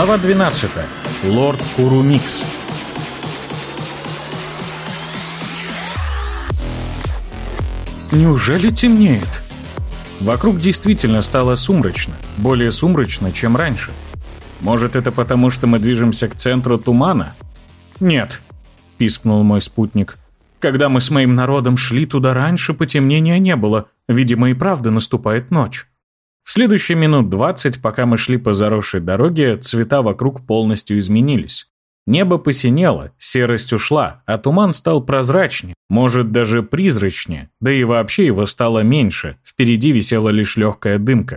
Глава 12. Лорд Курумикс. Неужели темнеет? Вокруг действительно стало сумрачно, более сумрачно, чем раньше. Может, это потому, что мы движемся к центру тумана? Нет, пискнул мой спутник. Когда мы с моим народом шли туда раньше, потемнения не было. Видимо, и правда наступает ночь. Следующие минут двадцать, пока мы шли по заросшей дороге, цвета вокруг полностью изменились. Небо посинело, серость ушла, а туман стал прозрачнее, может даже призрачнее, да и вообще его стало меньше, впереди висела лишь легкая дымка.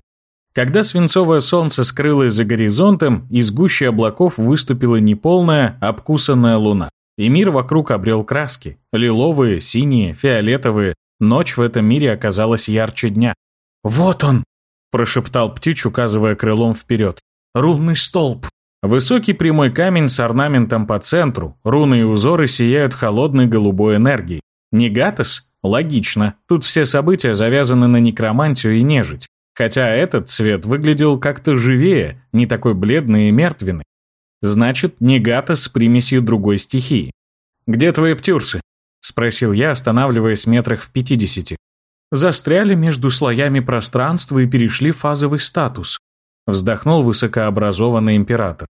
Когда свинцовое солнце скрылось за горизонтом, из гущи облаков выступила неполная, обкусанная луна. И мир вокруг обрел краски. Лиловые, синие, фиолетовые. Ночь в этом мире оказалась ярче дня. «Вот он!» – прошептал Птич, указывая крылом вперед. «Рунный столб!» Высокий прямой камень с орнаментом по центру, руны и узоры сияют холодной голубой энергией. Негатос? Логично, тут все события завязаны на некромантию и нежить. Хотя этот цвет выглядел как-то живее, не такой бледный и мертвенный. Значит, Негатос с примесью другой стихии. «Где твои птюрсы?» – спросил я, останавливаясь метрах в пятидесяти. Застряли между слоями пространства и перешли в фазовый статус. Вздохнул высокообразованный император.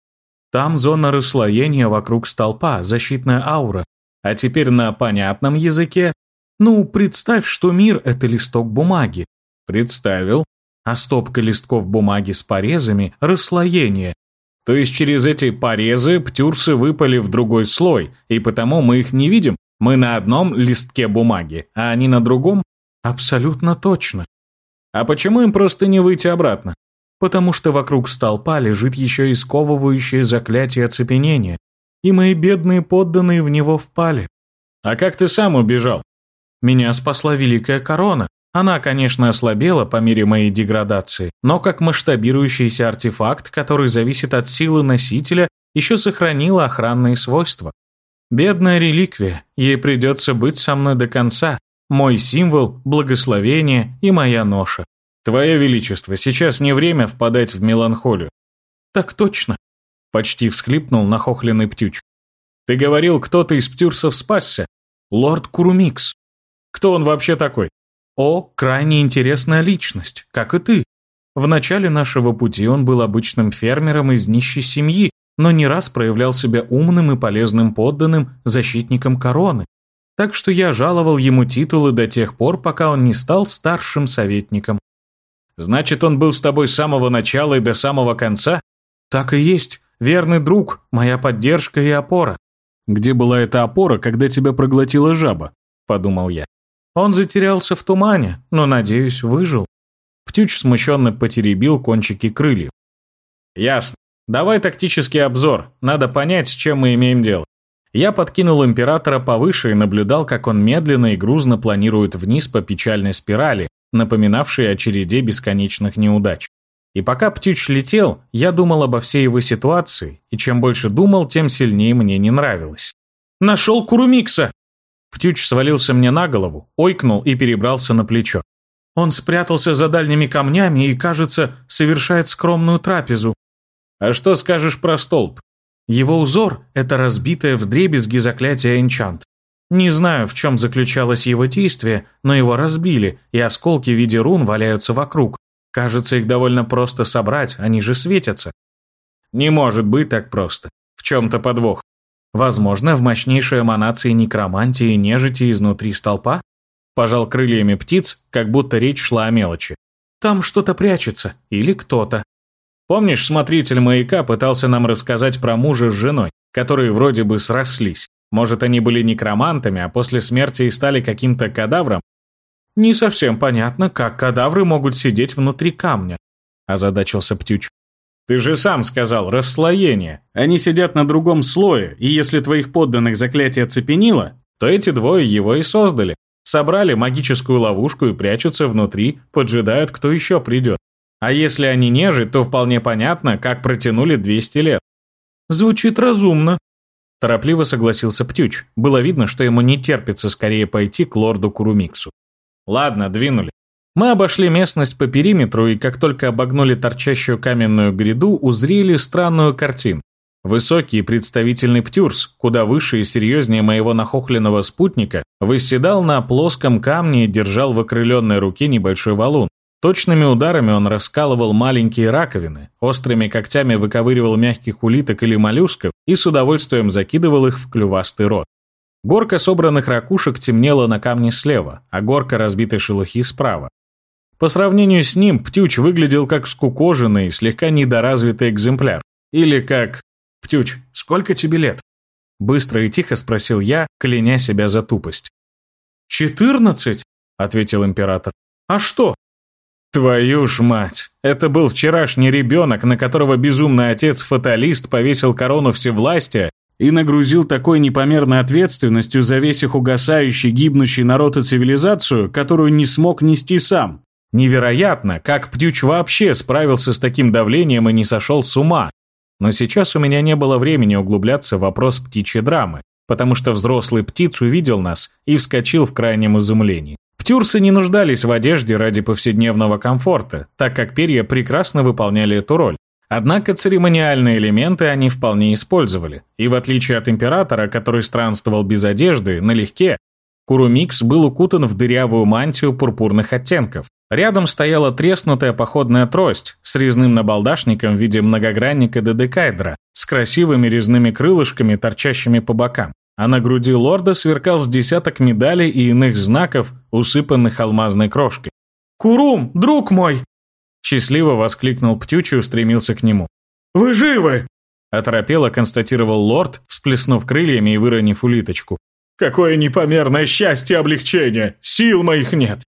Там зона расслоения вокруг столпа, защитная аура. А теперь на понятном языке. Ну, представь, что мир — это листок бумаги. Представил. А стопка листков бумаги с порезами — расслоение. То есть через эти порезы птюрсы выпали в другой слой, и потому мы их не видим. Мы на одном листке бумаги, а они на другом? Абсолютно точно. А почему им просто не выйти обратно? потому что вокруг столпа лежит еще и сковывающее заклятие оцепенения, и мои бедные подданные в него впали. А как ты сам убежал? Меня спасла Великая Корона. Она, конечно, ослабела по мере моей деградации, но как масштабирующийся артефакт, который зависит от силы носителя, еще сохранила охранные свойства. Бедная реликвия, ей придется быть со мной до конца. Мой символ, благословение и моя ноша. «Твое Величество, сейчас не время впадать в меланхолию». «Так точно», — почти всхлипнул нахохленный Птюч. «Ты говорил, кто-то из Птюрсов спасся?» «Лорд Курумикс». «Кто он вообще такой?» «О, крайне интересная личность, как и ты. В начале нашего пути он был обычным фермером из нищей семьи, но не раз проявлял себя умным и полезным подданным, защитником короны. Так что я жаловал ему титулы до тех пор, пока он не стал старшим советником. Значит, он был с тобой с самого начала и до самого конца? Так и есть. Верный друг, моя поддержка и опора. Где была эта опора, когда тебя проглотила жаба? Подумал я. Он затерялся в тумане, но, надеюсь, выжил. Птюч смущенно потеребил кончики крыльев. Ясно. Давай тактический обзор. Надо понять, с чем мы имеем дело. Я подкинул императора повыше и наблюдал, как он медленно и грузно планирует вниз по печальной спирали, напоминавшей о череде бесконечных неудач. И пока Птюч летел, я думал обо всей его ситуации, и чем больше думал, тем сильнее мне не нравилось. «Нашел Курумикса!» Птюч свалился мне на голову, ойкнул и перебрался на плечо. Он спрятался за дальними камнями и, кажется, совершает скромную трапезу. А что скажешь про столб? Его узор — это разбитое вдребезги заклятие Энчант. Не знаю, в чем заключалось его действие, но его разбили, и осколки в виде рун валяются вокруг. Кажется, их довольно просто собрать, они же светятся. Не может быть так просто. В чем-то подвох. Возможно, в мощнейшей эманации некромантии и нежити изнутри столпа? Пожал крыльями птиц, как будто речь шла о мелочи. Там что-то прячется, или кто-то. Помнишь, смотритель маяка пытался нам рассказать про мужа с женой, которые вроде бы срослись? Может, они были некромантами, а после смерти и стали каким-то кадавром? Не совсем понятно, как кадавры могут сидеть внутри камня, озадачился Птюч. Ты же сам сказал, расслоение. Они сидят на другом слое, и если твоих подданных заклятие цепенило, то эти двое его и создали. Собрали магическую ловушку и прячутся внутри, поджидают, кто еще придет. А если они нежить, то вполне понятно, как протянули 200 лет. Звучит разумно, Торопливо согласился Птюч. Было видно, что ему не терпится скорее пойти к лорду Курумиксу. Ладно, двинули. Мы обошли местность по периметру и как только обогнули торчащую каменную гряду, узрели странную картину. Высокий представительный птюрс, куда выше и серьезнее моего нахохленного спутника, восседал на плоском камне и держал в окрыленной руке небольшой валун. Точными ударами он раскалывал маленькие раковины, острыми когтями выковыривал мягких улиток или моллюсков и с удовольствием закидывал их в клювастый рот. Горка собранных ракушек темнела на камне слева, а горка разбитой шелухи справа. По сравнению с ним Птюч выглядел как скукоженный, слегка недоразвитый экземпляр. Или как «Птюч, сколько тебе лет?» Быстро и тихо спросил я, кляня себя за тупость. «Четырнадцать?» — ответил император. «А что?» «Твою ж мать! Это был вчерашний ребенок, на которого безумный отец-фаталист повесил корону всевластия и нагрузил такой непомерной ответственностью за весь их угасающий, гибнущий народ и цивилизацию, которую не смог нести сам. Невероятно, как Птюч вообще справился с таким давлением и не сошел с ума. Но сейчас у меня не было времени углубляться в вопрос птичьей драмы, потому что взрослый птиц увидел нас и вскочил в крайнем изумлении. Птюрсы не нуждались в одежде ради повседневного комфорта, так как перья прекрасно выполняли эту роль. Однако церемониальные элементы они вполне использовали, и в отличие от императора, который странствовал без одежды, налегке, Курумикс был укутан в дырявую мантию пурпурных оттенков. Рядом стояла треснутая походная трость с резным набалдашником в виде многогранника дедекайдра с красивыми резными крылышками, торчащими по бокам. А на груди лорда сверкал с десяток медалей и иных знаков, усыпанных алмазной крошкой. «Курум, друг мой!» Счастливо воскликнул Птючи и устремился к нему. «Вы живы!» Оторопело констатировал лорд, всплеснув крыльями и выронив улиточку. Какое непомерное счастье и облегчение! Сил моих нет!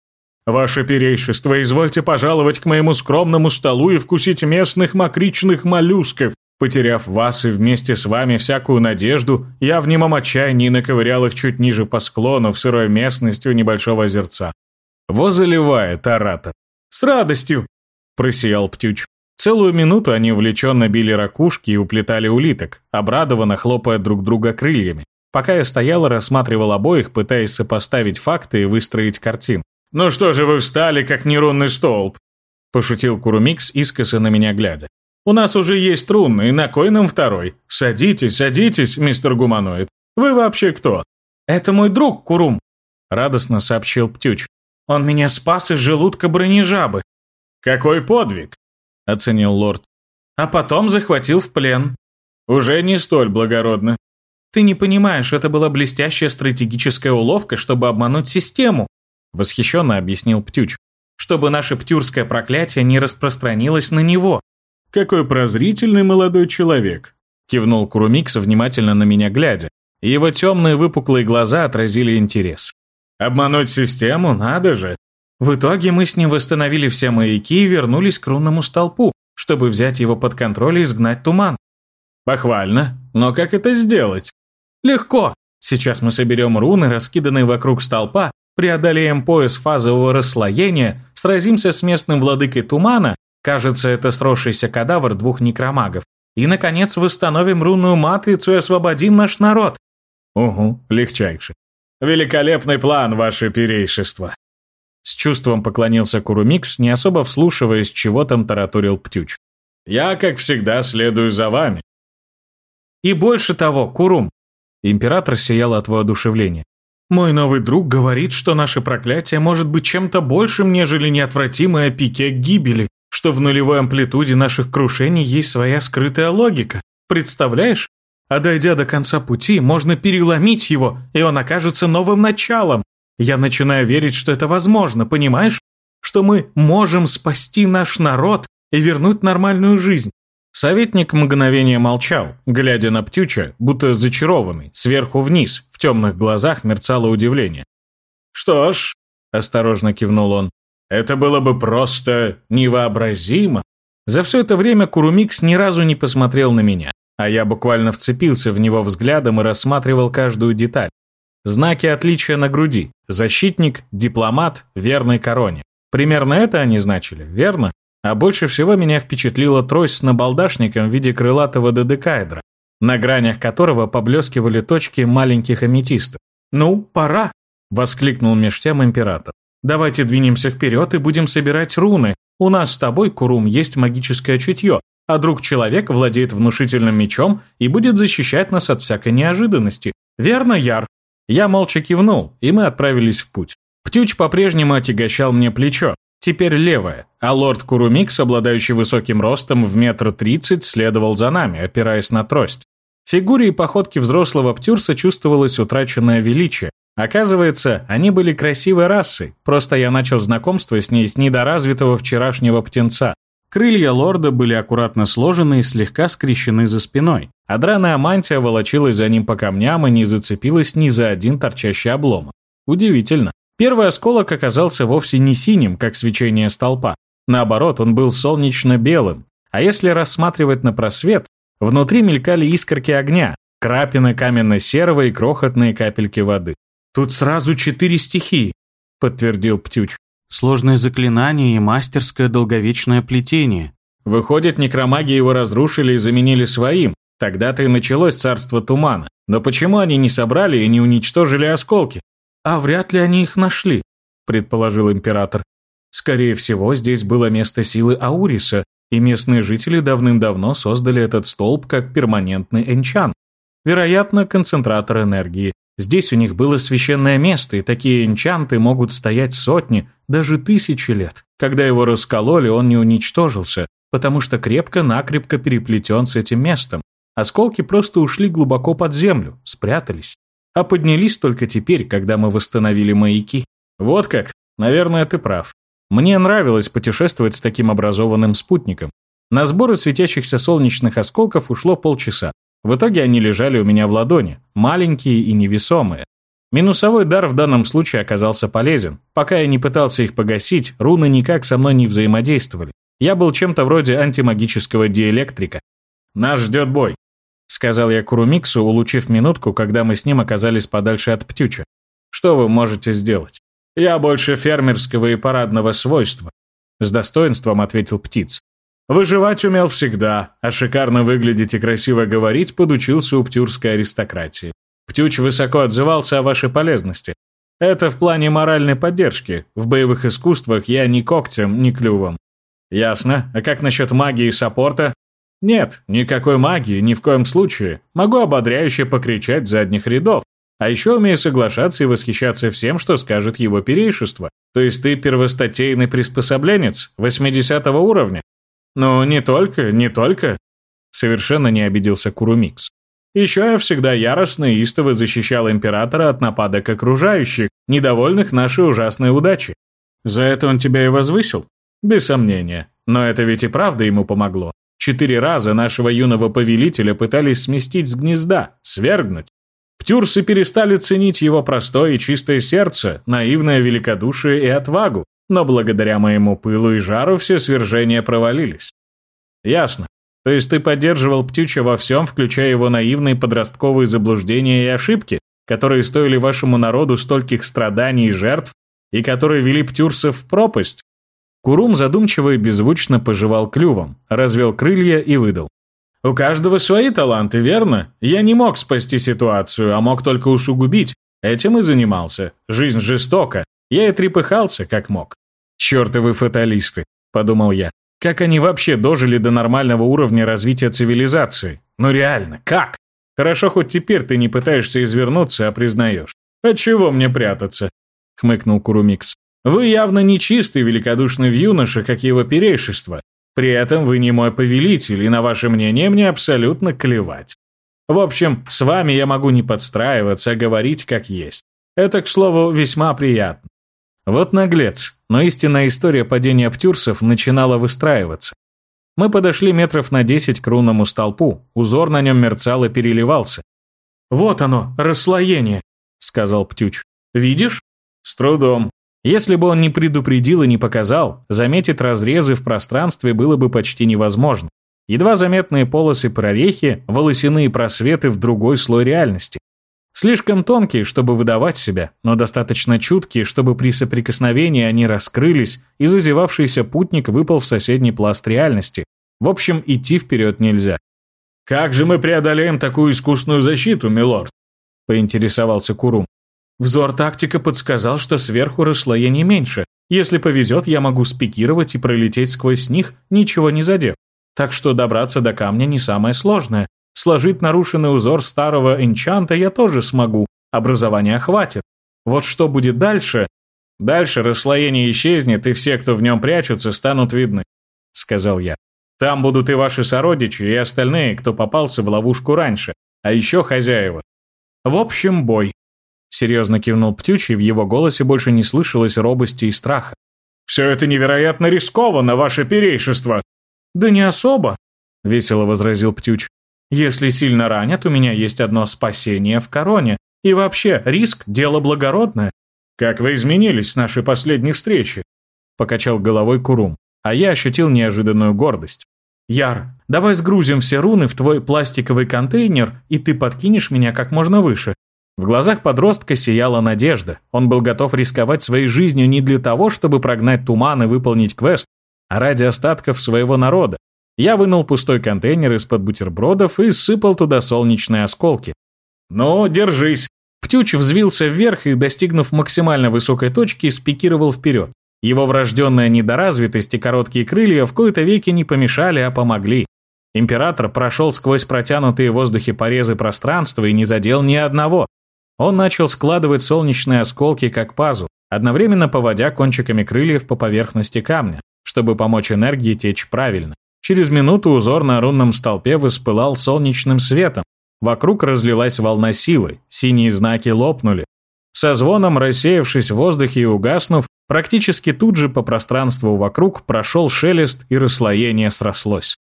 Ваше перейшество, извольте пожаловать к моему скромному столу и вкусить местных мокричных моллюсков. Потеряв вас и вместе с вами всякую надежду, я в немом отчаянии наковырял их чуть ниже по склону в сырой местности у небольшого озерца. Возаливает оратор. «С радостью!» – просиял Птюч. Целую минуту они увлеченно били ракушки и уплетали улиток, обрадованно хлопая друг друга крыльями. Пока я стоял и рассматривал обоих, пытаясь сопоставить факты и выстроить картин. «Ну что же вы встали, как нейронный столб?» Пошутил Курумикс, искоса на меня глядя. «У нас уже есть рунный, на кой нам второй? Садитесь, садитесь, мистер Гуманоид. Вы вообще кто?» «Это мой друг, Курум», — радостно сообщил Птюч. «Он меня спас из желудка бронежабы». «Какой подвиг!» — оценил лорд. «А потом захватил в плен». «Уже не столь благородно. Ты не понимаешь, это была блестящая стратегическая уловка, чтобы обмануть систему, восхищенно объяснил Птюч. Чтобы наше птюрское проклятие не распространилось на него. Какой прозрительный молодой человек, кивнул Курумикс, внимательно на меня глядя. Его темные выпуклые глаза отразили интерес. Обмануть систему, надо же. В итоге мы с ним восстановили все маяки и вернулись к рунному столпу, чтобы взять его под контроль и изгнать туман. Похвально, но как это сделать? Легко. Сейчас мы соберем руны, раскиданные вокруг столпа, преодолеем пояс фазового расслоения, сразимся с местным владыкой тумана, кажется, это сросшийся кадавр двух некромагов, и, наконец, восстановим рунную матрицу и освободим наш народ. Угу, легчайше. Великолепный план, ваше перейшество. С чувством поклонился Курумикс, не особо вслушиваясь, чего там тараторил Птюч. Я, как всегда, следую за вами. И больше того, Курум, Император сиял от воодушевления. «Мой новый друг говорит, что наше проклятие может быть чем-то большим, нежели неотвратимая пике гибели, что в нулевой амплитуде наших крушений есть своя скрытая логика. Представляешь? А дойдя до конца пути, можно переломить его, и он окажется новым началом. Я начинаю верить, что это возможно, понимаешь? Что мы можем спасти наш народ и вернуть нормальную жизнь. Советник мгновение молчал, глядя на Птюча, будто зачарованный, сверху вниз, в темных глазах мерцало удивление. «Что ж», — осторожно кивнул он, — «это было бы просто невообразимо». За все это время Курумикс ни разу не посмотрел на меня, а я буквально вцепился в него взглядом и рассматривал каждую деталь. Знаки отличия на груди. Защитник, дипломат, верной короне. Примерно это они значили, верно? А больше всего меня впечатлила трость с набалдашником в виде крылатого додекаэдра, на гранях которого поблескивали точки маленьких аметистов. «Ну, пора!» — воскликнул меж тем император. Давайте двинемся вперед и будем собирать руны. У нас с тобой, Курум, есть магическое чутье, а друг человек владеет внушительным мечом и будет защищать нас от всякой неожиданности. Верно, Яр?» Я молча кивнул, и мы отправились в путь. Птюч по-прежнему отягощал мне плечо, теперь левое, а лорд Курумикс, обладающий высоким ростом в метр тридцать, следовал за нами, опираясь на трость. В фигуре и походке взрослого птюрса чувствовалось утраченное величие. Оказывается, они были красивой расой, просто я начал знакомство с ней с недоразвитого вчерашнего птенца. Крылья лорда были аккуратно сложены и слегка скрещены за спиной, а драная мантия волочилась за ним по камням и не зацепилась ни за один торчащий обломок. Удивительно. Первый осколок оказался вовсе не синим, как свечение столпа. Наоборот, он был солнечно-белым. А если рассматривать на просвет, внутри мелькали искорки огня, крапины каменно-серого и крохотные капельки воды. «Тут сразу четыре стихии», — подтвердил Птюч. «Сложное заклинание и мастерское долговечное плетение». Выходит, некромаги его разрушили и заменили своим. Тогда-то и началось царство тумана. Но почему они не собрали и не уничтожили осколки? «А вряд ли они их нашли», — предположил император. «Скорее всего, здесь было место силы Ауриса, и местные жители давным-давно создали этот столб как перманентный энчан. Вероятно, концентратор энергии. Здесь у них было священное место, и такие энчанты могут стоять сотни, даже тысячи лет. Когда его раскололи, он не уничтожился, потому что крепко-накрепко переплетен с этим местом. Осколки просто ушли глубоко под землю, спрятались а поднялись только теперь, когда мы восстановили маяки. Вот как? Наверное, ты прав. Мне нравилось путешествовать с таким образованным спутником. На сборы светящихся солнечных осколков ушло полчаса. В итоге они лежали у меня в ладони, маленькие и невесомые. Минусовой дар в данном случае оказался полезен. Пока я не пытался их погасить, руны никак со мной не взаимодействовали. Я был чем-то вроде антимагического диэлектрика. Нас ждет бой. — сказал я Курумиксу, улучив минутку, когда мы с ним оказались подальше от Птюча. «Что вы можете сделать?» «Я больше фермерского и парадного свойства», — с достоинством ответил Птиц. «Выживать умел всегда, а шикарно выглядеть и красиво говорить подучился у птюрской аристократии. Птюч высоко отзывался о вашей полезности. Это в плане моральной поддержки. В боевых искусствах я ни когтем, ни клювом. Ясно. А как насчет магии и саппорта? Нет, никакой магии, ни в коем случае. Могу ободряюще покричать задних рядов. А еще умею соглашаться и восхищаться всем, что скажет его перейшество. То есть ты первостатейный приспособленец, 80 уровня? Ну, не только, не только. Совершенно не обиделся Курумикс. Еще я всегда яростно и истово защищал императора от нападок окружающих, недовольных нашей ужасной удачи. За это он тебя и возвысил? Без сомнения. Но это ведь и правда ему помогло. Четыре раза нашего юного повелителя пытались сместить с гнезда, свергнуть. Птюрсы перестали ценить его простое и чистое сердце, наивное великодушие и отвагу, но благодаря моему пылу и жару все свержения провалились. Ясно. То есть ты поддерживал Птюча во всем, включая его наивные подростковые заблуждения и ошибки, которые стоили вашему народу стольких страданий и жертв, и которые вели Птюрсов в пропасть? Курум задумчиво и беззвучно пожевал клювом, развел крылья и выдал. «У каждого свои таланты, верно? Я не мог спасти ситуацию, а мог только усугубить. Этим и занимался. Жизнь жестока. Я и трепыхался, как мог». «Чертовы фаталисты», — подумал я. «Как они вообще дожили до нормального уровня развития цивилизации? Ну реально, как? Хорошо, хоть теперь ты не пытаешься извернуться, а признаешь. От чего мне прятаться?» — хмыкнул Курумикс. Вы явно не чистый великодушный юноша, как его перейшество. При этом вы не мой повелитель, и на ваше мнение мне абсолютно клевать. В общем, с вами я могу не подстраиваться, а говорить как есть. Это, к слову, весьма приятно. Вот наглец, но истинная история падения птюрсов начинала выстраиваться. Мы подошли метров на десять к рунному столпу, узор на нем мерцал и переливался. «Вот оно, расслоение», — сказал Птюч. «Видишь?» «С трудом», если бы он не предупредил и не показал, заметить разрезы в пространстве было бы почти невозможно. Едва заметные полосы прорехи, волосяные просветы в другой слой реальности. Слишком тонкие, чтобы выдавать себя, но достаточно чуткие, чтобы при соприкосновении они раскрылись, и зазевавшийся путник выпал в соседний пласт реальности. В общем, идти вперед нельзя. «Как же мы преодолеем такую искусную защиту, милорд?» – поинтересовался Курум. Взор тактика подсказал, что сверху расслоение меньше. Если повезет, я могу спикировать и пролететь сквозь них, ничего не задев. Так что добраться до камня не самое сложное. Сложить нарушенный узор старого энчанта я тоже смогу, образования хватит. Вот что будет дальше? Дальше расслоение исчезнет, и все, кто в нем прячутся, станут видны, сказал я. Там будут и ваши сородичи, и остальные, кто попался в ловушку раньше, а еще хозяева. В общем, бой. Серьезно кивнул Птюч, и в его голосе больше не слышалось робости и страха. «Все это невероятно рискованно, ваше перейшество!» «Да не особо», — весело возразил Птюч. «Если сильно ранят, у меня есть одно спасение в короне. И вообще, риск — дело благородное». «Как вы изменились с нашей последней встречи?» — покачал головой Курум, а я ощутил неожиданную гордость. «Яр, давай сгрузим все руны в твой пластиковый контейнер, и ты подкинешь меня как можно выше. В глазах подростка сияла надежда. Он был готов рисковать своей жизнью не для того, чтобы прогнать туман и выполнить квест, а ради остатков своего народа. Я вынул пустой контейнер из-под бутербродов и сыпал туда солнечные осколки. «Ну, держись!» Птюч взвился вверх и, достигнув максимально высокой точки, спикировал вперед. Его врожденная недоразвитость и короткие крылья в кои-то веки не помешали, а помогли. Император прошел сквозь протянутые в воздухе порезы пространства и не задел ни одного. Он начал складывать солнечные осколки как пазл, одновременно поводя кончиками крыльев по поверхности камня, чтобы помочь энергии течь правильно. Через минуту узор на рунном столпе воспылал солнечным светом. Вокруг разлилась волна силы, синие знаки лопнули. Со звоном, рассеявшись в воздухе и угаснув, практически тут же по пространству вокруг прошел шелест и расслоение срослось.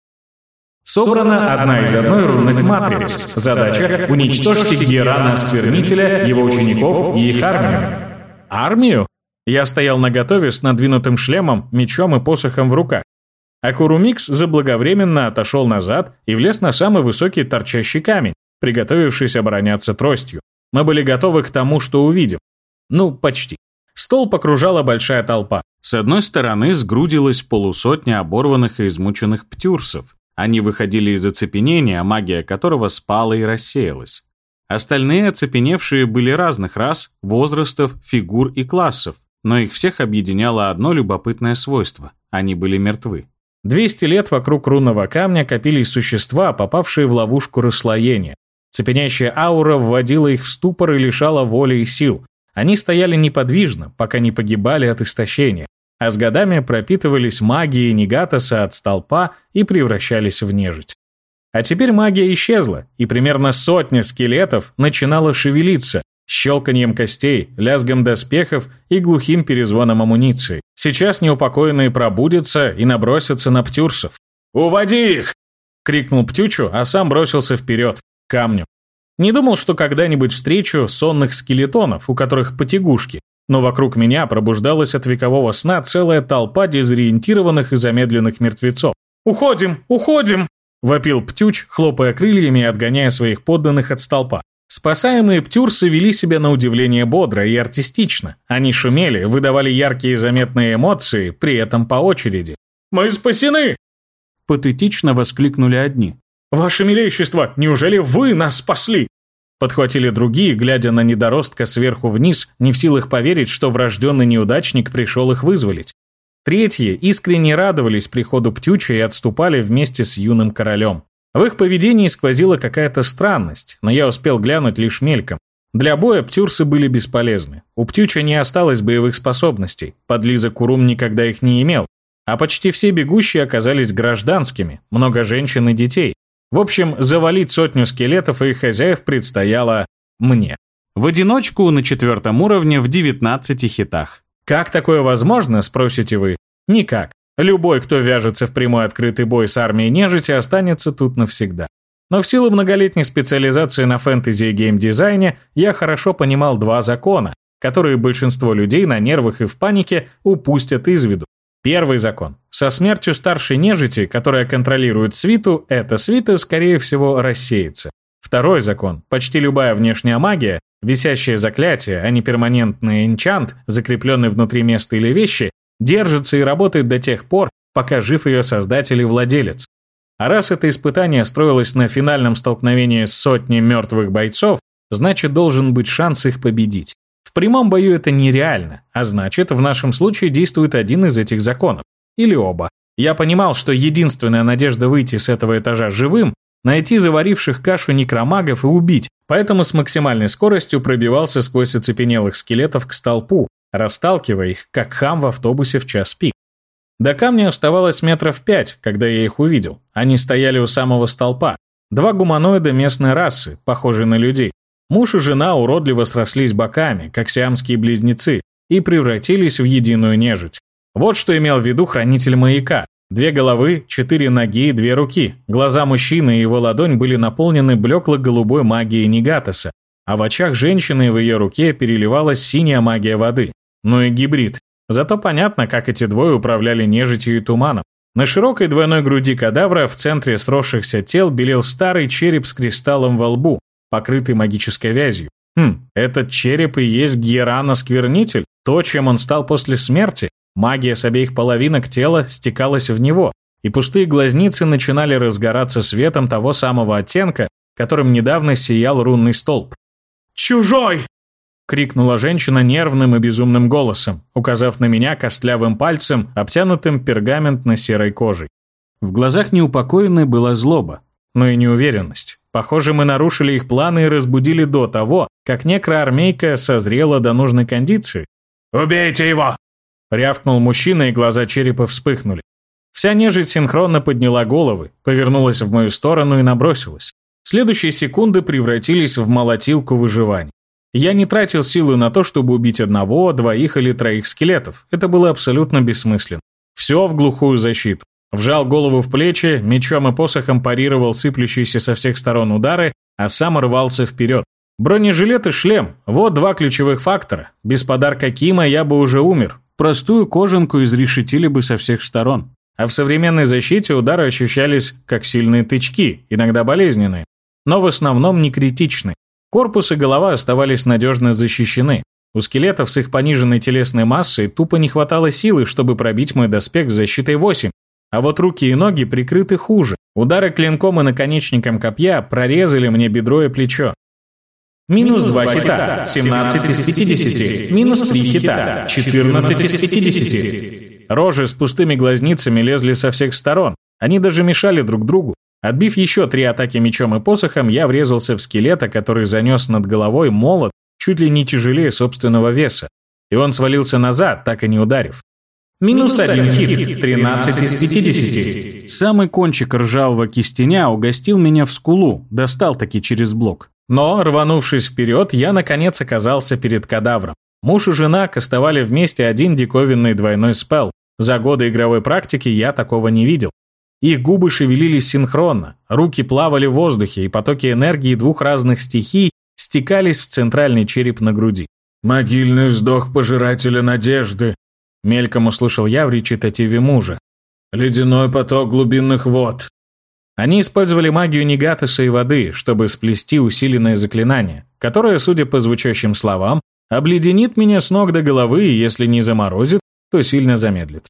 Собрана одна из одной рунных матриц. Задача – уничтожьте Герана-осквернителя, его учеников и их армию. Армию? Я стоял наготове с надвинутым шлемом, мечом и посохом в руках. А Курумикс заблаговременно отошел назад и влез на самый высокий торчащий камень, приготовившись обороняться тростью. Мы были готовы к тому, что увидим. Ну, почти. Стол покружала большая толпа. С одной стороны сгрудилась полусотня оборванных и измученных птюрсов, они выходили из оцепенения, магия которого спала и рассеялась. Остальные оцепеневшие были разных рас, возрастов, фигур и классов, но их всех объединяло одно любопытное свойство – они были мертвы. 200 лет вокруг рунного камня копились существа, попавшие в ловушку расслоения. Цепенящая аура вводила их в ступор и лишала воли и сил. Они стояли неподвижно, пока не погибали от истощения а с годами пропитывались магией Негатоса от столпа и превращались в нежить. А теперь магия исчезла, и примерно сотня скелетов начинала шевелиться, щелканьем костей, лязгом доспехов и глухим перезвоном амуниции. Сейчас неупокоенные пробудятся и набросятся на птюрсов. «Уводи их!» — крикнул Птючу, а сам бросился вперед, к камню. Не думал, что когда-нибудь встречу сонных скелетонов, у которых потягушки, но вокруг меня пробуждалась от векового сна целая толпа дезориентированных и замедленных мертвецов. «Уходим! Уходим!» – вопил Птюч, хлопая крыльями и отгоняя своих подданных от столпа. Спасаемые птюрсы вели себя на удивление бодро и артистично. Они шумели, выдавали яркие заметные эмоции, при этом по очереди. «Мы спасены!» Патетично воскликнули одни. «Ваше милейшество, неужели вы нас спасли?» Подхватили другие, глядя на недоростка сверху вниз, не в силах поверить, что врожденный неудачник пришел их вызволить. Третьи искренне радовались приходу Птюча и отступали вместе с юным королем. В их поведении сквозила какая-то странность, но я успел глянуть лишь мельком. Для боя птюрсы были бесполезны. У Птюча не осталось боевых способностей, подлиза Курум никогда их не имел, а почти все бегущие оказались гражданскими, много женщин и детей. В общем, завалить сотню скелетов и их хозяев предстояло мне. В одиночку на четвертом уровне в 19 хитах. Как такое возможно, спросите вы? Никак. Любой, кто вяжется в прямой открытый бой с армией нежити, останется тут навсегда. Но в силу многолетней специализации на фэнтези и геймдизайне я хорошо понимал два закона, которые большинство людей на нервах и в панике упустят из виду. Первый закон. Со смертью старшей нежити, которая контролирует свиту, эта свита, скорее всего, рассеется. Второй закон. Почти любая внешняя магия, висящее заклятие, а не перманентный энчант, закрепленный внутри места или вещи, держится и работает до тех пор, пока жив ее создатель и владелец. А раз это испытание строилось на финальном столкновении с сотней мертвых бойцов, значит должен быть шанс их победить прямом бою это нереально, а значит, в нашем случае действует один из этих законов. Или оба. Я понимал, что единственная надежда выйти с этого этажа живым – найти заваривших кашу некромагов и убить, поэтому с максимальной скоростью пробивался сквозь оцепенелых скелетов к столпу, расталкивая их, как хам в автобусе в час пик. До камня оставалось метров пять, когда я их увидел. Они стояли у самого столпа. Два гуманоида местной расы, похожие на людей. Муж и жена уродливо срослись боками, как сиамские близнецы, и превратились в единую нежить. Вот что имел в виду хранитель маяка. Две головы, четыре ноги и две руки. Глаза мужчины и его ладонь были наполнены блекло-голубой магией Негатоса, а в очах женщины в ее руке переливалась синяя магия воды. Ну и гибрид. Зато понятно, как эти двое управляли нежитью и туманом. На широкой двойной груди кадавра в центре сросшихся тел белел старый череп с кристаллом во лбу, покрытый магической вязью. Хм, этот череп и есть Герана-сквернитель, то, чем он стал после смерти. Магия с обеих половинок тела стекалась в него, и пустые глазницы начинали разгораться светом того самого оттенка, которым недавно сиял рунный столб. «Чужой!» — крикнула женщина нервным и безумным голосом, указав на меня костлявым пальцем, обтянутым пергаментно-серой кожей. В глазах неупокоенной была злоба, но и неуверенность. Похоже, мы нарушили их планы и разбудили до того, как некроармейка созрела до нужной кондиции. «Убейте его!» — рявкнул мужчина, и глаза черепа вспыхнули. Вся нежить синхронно подняла головы, повернулась в мою сторону и набросилась. Следующие секунды превратились в молотилку выживания. Я не тратил силы на то, чтобы убить одного, двоих или троих скелетов. Это было абсолютно бессмысленно. Все в глухую защиту. Вжал голову в плечи, мечом и посохом парировал сыплющиеся со всех сторон удары, а сам рвался вперед. Бронежилет и шлем – вот два ключевых фактора. Без подарка Кима я бы уже умер. Простую кожанку изрешетили бы со всех сторон. А в современной защите удары ощущались как сильные тычки, иногда болезненные, но в основном не критичны. Корпус и голова оставались надежно защищены. У скелетов с их пониженной телесной массой тупо не хватало силы, чтобы пробить мой доспех с защитой 8, а вот руки и ноги прикрыты хуже. Удары клинком и наконечником копья прорезали мне бедро и плечо. Минус 2 хита, 17 из 50. Минус 3 хита, 14 из 50. Рожи с пустыми глазницами лезли со всех сторон. Они даже мешали друг другу. Отбив еще три атаки мечом и посохом, я врезался в скелета, который занес над головой молот чуть ли не тяжелее собственного веса, и он свалился назад, так и не ударив. Минус один хит, 13 из 50. Самый кончик ржавого кистеня угостил меня в скулу, достал таки через блок. Но, рванувшись вперед, я наконец оказался перед кадавром. Муж и жена кастовали вместе один диковинный двойной спел. За годы игровой практики я такого не видел. Их губы шевелились синхронно, руки плавали в воздухе, и потоки энергии двух разных стихий стекались в центральный череп на груди. «Могильный вздох пожирателя надежды», — мельком услышал я в речитативе мужа. «Ледяной поток глубинных вод». Они использовали магию Негатыса и воды, чтобы сплести усиленное заклинание, которое, судя по звучащим словам, обледенит меня с ног до головы и, если не заморозит, то сильно замедлит.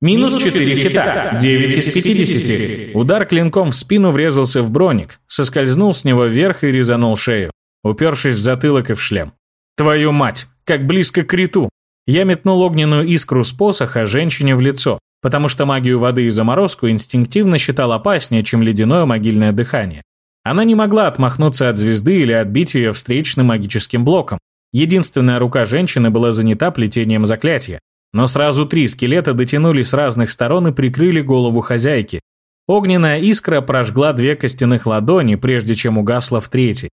Минус 4 хита, 9 из 50. Удар клинком в спину врезался в броник, соскользнул с него вверх и резанул шею, упершись в затылок и в шлем. Твою мать, как близко к риту! Я метнул огненную искру с посоха женщине в лицо, потому что магию воды и заморозку инстинктивно считал опаснее, чем ледяное могильное дыхание. Она не могла отмахнуться от звезды или отбить ее встречным магическим блоком. Единственная рука женщины была занята плетением заклятия, но сразу три скелета дотянулись с разных сторон и прикрыли голову хозяйки. Огненная искра прожгла две костяных ладони, прежде чем угасла в третьей.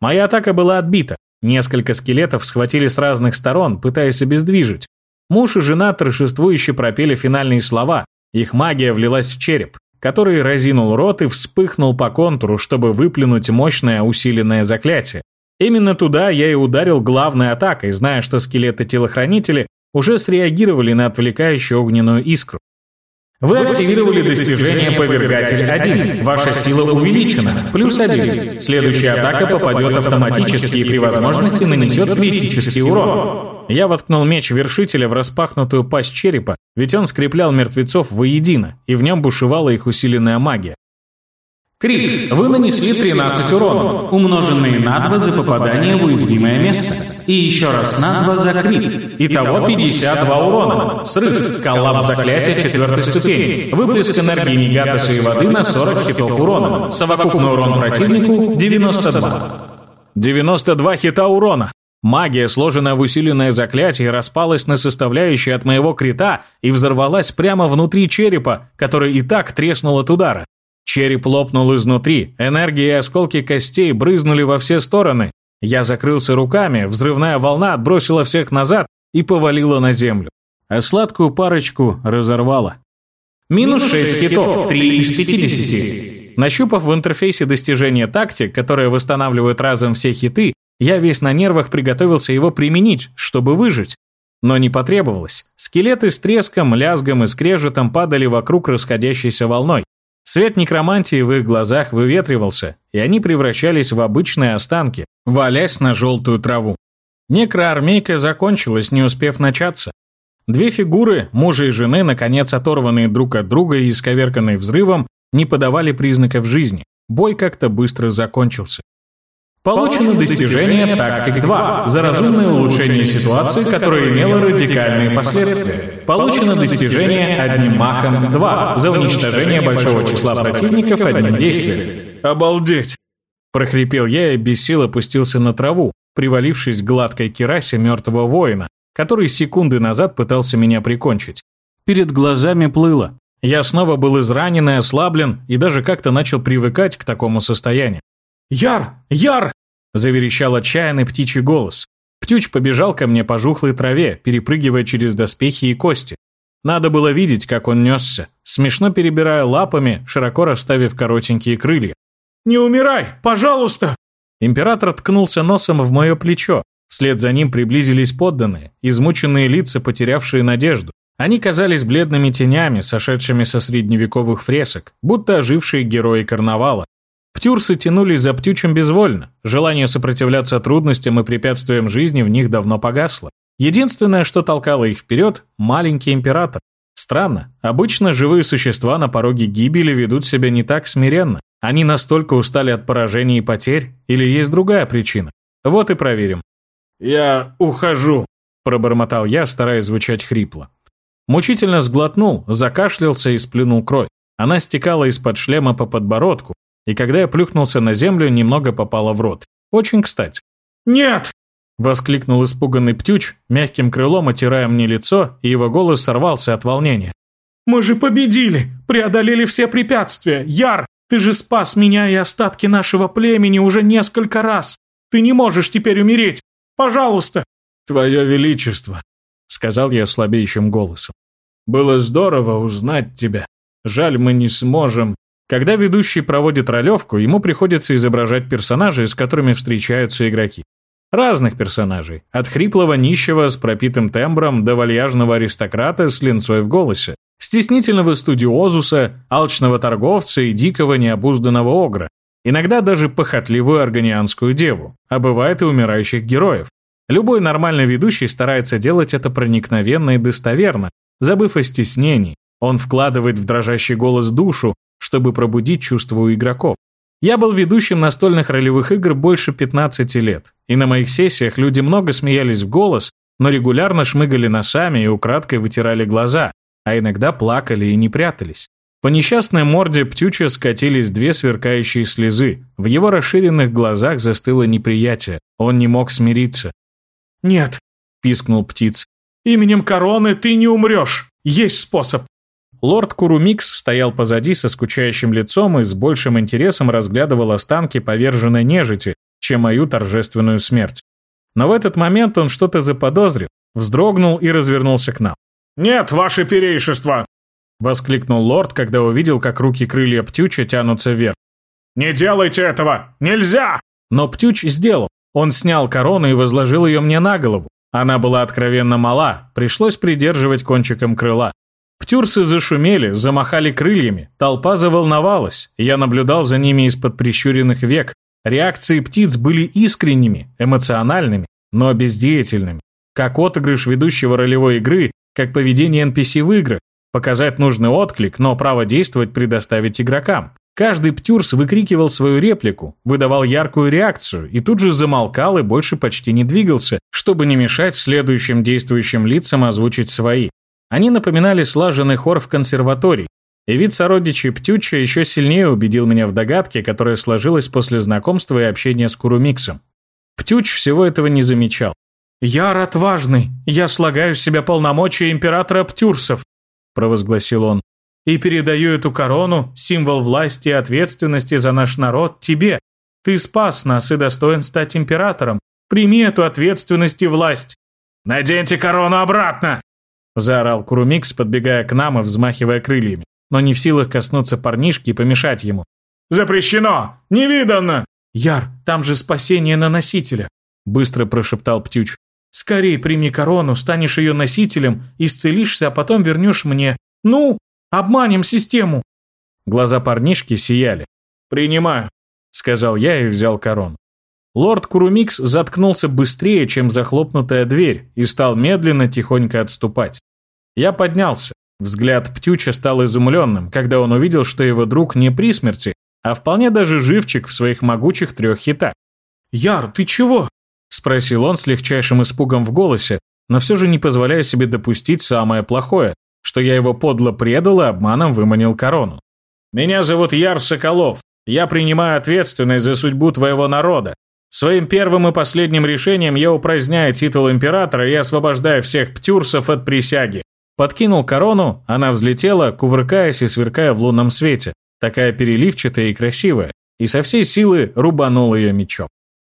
Моя атака была отбита. Несколько скелетов схватили с разных сторон, пытаясь обездвижить. Муж и жена торжествующе пропели финальные слова. Их магия влилась в череп, который разинул рот и вспыхнул по контуру, чтобы выплюнуть мощное усиленное заклятие. Именно туда я и ударил главной атакой, зная, что скелеты-телохранители уже среагировали на отвлекающую огненную искру. Вы активировали достижение Повергатель 1. Ваша сила увеличена. Плюс 1. Следующая атака попадет автоматически и при возможности нанесет критический урон. Я воткнул меч вершителя в распахнутую пасть черепа, ведь он скреплял мертвецов воедино, и в нем бушевала их усиленная магия. Крит. Вы нанесли 13 урона, умноженные на 2 за попадание в уязвимое место. И еще раз на 2 за крит. Итого 52 урона. Срыв. Коллапс заклятия четвертой ступени. Выплеск энергии негатоса и воды на 40 хитов урона. Совокупный урон противнику 92. 92 хита урона. Магия, сложенная в усиленное заклятие, распалась на составляющие от моего крита и взорвалась прямо внутри черепа, который и так треснул от удара. Череп лопнул изнутри, энергия и осколки костей брызнули во все стороны. Я закрылся руками, взрывная волна отбросила всех назад и повалила на землю. А сладкую парочку разорвала. Минус 6 хитов, 3 из 50. Нащупав в интерфейсе достижение тактик, которое восстанавливает разом все хиты, я весь на нервах приготовился его применить, чтобы выжить. Но не потребовалось. Скелеты с треском, лязгом и скрежетом падали вокруг расходящейся волной. Свет некромантии в их глазах выветривался, и они превращались в обычные останки, валясь на желтую траву. Некроармейка закончилась, не успев начаться. Две фигуры, мужа и жены, наконец оторванные друг от друга и исковерканные взрывом, не подавали признаков жизни. Бой как-то быстро закончился. Получено достижение «Тактик 2» за разумное улучшение ситуации, которое имело радикальные последствия. Получено достижение «Одним махом 2» за уничтожение большого числа противников одним действием. «Обалдеть!» Прохрипел я и без сил опустился на траву, привалившись к гладкой керасе мертвого воина, который секунды назад пытался меня прикончить. Перед глазами плыло. Я снова был изранен и ослаблен, и даже как-то начал привыкать к такому состоянию. «Яр! Яр!» – заверещал отчаянный птичий голос. Птюч побежал ко мне по жухлой траве, перепрыгивая через доспехи и кости. Надо было видеть, как он несся, смешно перебирая лапами, широко расставив коротенькие крылья. «Не умирай, пожалуйста!» Император ткнулся носом в мое плечо. Вслед за ним приблизились подданные, измученные лица, потерявшие надежду. Они казались бледными тенями, сошедшими со средневековых фресок, будто ожившие герои карнавала. Птюрсы тянулись за птючем безвольно. Желание сопротивляться трудностям и препятствиям жизни в них давно погасло. Единственное, что толкало их вперед – маленький император. Странно, обычно живые существа на пороге гибели ведут себя не так смиренно. Они настолько устали от поражений и потерь, или есть другая причина? Вот и проверим. «Я ухожу», – пробормотал я, стараясь звучать хрипло. Мучительно сглотнул, закашлялся и сплюнул кровь. Она стекала из-под шлема по подбородку, и когда я плюхнулся на землю, немного попало в рот. Очень кстати. «Нет!» – воскликнул испуганный Птюч, мягким крылом отирая мне лицо, и его голос сорвался от волнения. «Мы же победили! Преодолели все препятствия! Яр, ты же спас меня и остатки нашего племени уже несколько раз! Ты не можешь теперь умереть! Пожалуйста!» «Твое Величество!» – сказал я слабеющим голосом. «Было здорово узнать тебя. Жаль, мы не сможем. Когда ведущий проводит ролевку, ему приходится изображать персонажей, с которыми встречаются игроки. Разных персонажей, от хриплого нищего с пропитым тембром до вальяжного аристократа с линцой в голосе, стеснительного студиозуса, алчного торговца и дикого необузданного огра, иногда даже похотливую органианскую деву, а бывает и умирающих героев. Любой нормальный ведущий старается делать это проникновенно и достоверно, забыв о стеснении. Он вкладывает в дрожащий голос душу, чтобы пробудить чувства у игроков. Я был ведущим настольных ролевых игр больше 15 лет, и на моих сессиях люди много смеялись в голос, но регулярно шмыгали носами и украдкой вытирали глаза, а иногда плакали и не прятались. По несчастной морде Птюча скатились две сверкающие слезы. В его расширенных глазах застыло неприятие. Он не мог смириться. «Нет», — пискнул птиц, — «именем короны ты не умрешь. Есть способ». Лорд Курумикс стоял позади со скучающим лицом и с большим интересом разглядывал останки поверженной нежити, чем мою торжественную смерть. Но в этот момент он что-то заподозрил, вздрогнул и развернулся к нам. «Нет, ваше перейшество!» — воскликнул лорд, когда увидел, как руки крылья Птюча тянутся вверх. «Не делайте этого! Нельзя!» Но Птюч сделал. Он снял корону и возложил ее мне на голову. Она была откровенно мала, пришлось придерживать кончиком крыла. Птюрсы зашумели, замахали крыльями, толпа заволновалась, я наблюдал за ними из-под прищуренных век. Реакции птиц были искренними, эмоциональными, но бездеятельными. Как отыгрыш ведущего ролевой игры, как поведение NPC в играх, показать нужный отклик, но право действовать предоставить игрокам. Каждый птюрс выкрикивал свою реплику, выдавал яркую реакцию и тут же замолкал и больше почти не двигался, чтобы не мешать следующим действующим лицам озвучить свои. Они напоминали слаженный хор в консерватории, и вид сородичей Птюча еще сильнее убедил меня в догадке, которая сложилась после знакомства и общения с Курумиксом. Птюч всего этого не замечал. «Яр отважный, я слагаю в себя полномочия императора Птюрсов», провозгласил он, «и передаю эту корону, символ власти и ответственности за наш народ, тебе. Ты спас нас и достоин стать императором. Прими эту ответственность и власть». «Наденьте корону обратно!» Заорал Курумикс, подбегая к нам и взмахивая крыльями но не в силах коснуться парнишки и помешать ему. «Запрещено! Невиданно!» «Яр, там же спасение на носителя!» Быстро прошептал Птюч. «Скорей прими корону, станешь ее носителем, исцелишься, а потом вернешь мне. Ну, обманем систему!» Глаза парнишки сияли. «Принимаю», — сказал я и взял корону. Лорд Курумикс заткнулся быстрее, чем захлопнутая дверь, и стал медленно, тихонько отступать. Я поднялся. Взгляд Птюча стал изумленным, когда он увидел, что его друг не при смерти, а вполне даже живчик в своих могучих трех хитах. «Яр, ты чего?» – спросил он с легчайшим испугом в голосе, но все же не позволяя себе допустить самое плохое, что я его подло предал и обманом выманил корону. «Меня зовут Яр Соколов. Я принимаю ответственность за судьбу твоего народа. Своим первым и последним решением я упраздняю титул императора и освобождаю всех птюрсов от присяги. Подкинул корону, она взлетела, кувыркаясь и сверкая в лунном свете, такая переливчатая и красивая, и со всей силы рубанул ее мечом.